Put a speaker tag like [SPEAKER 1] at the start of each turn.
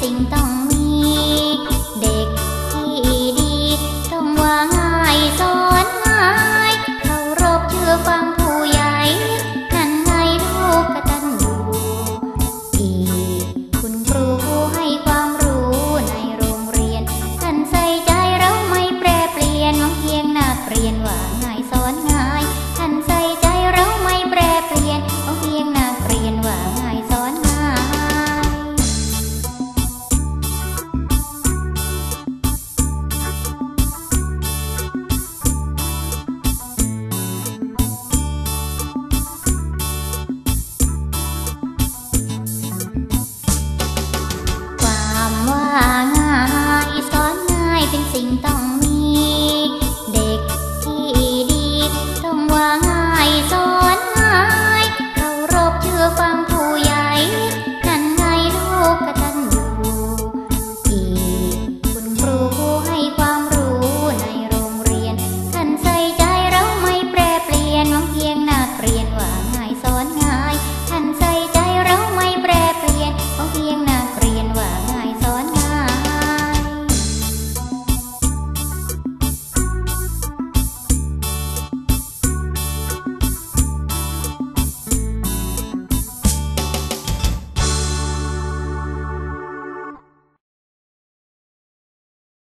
[SPEAKER 1] 心动。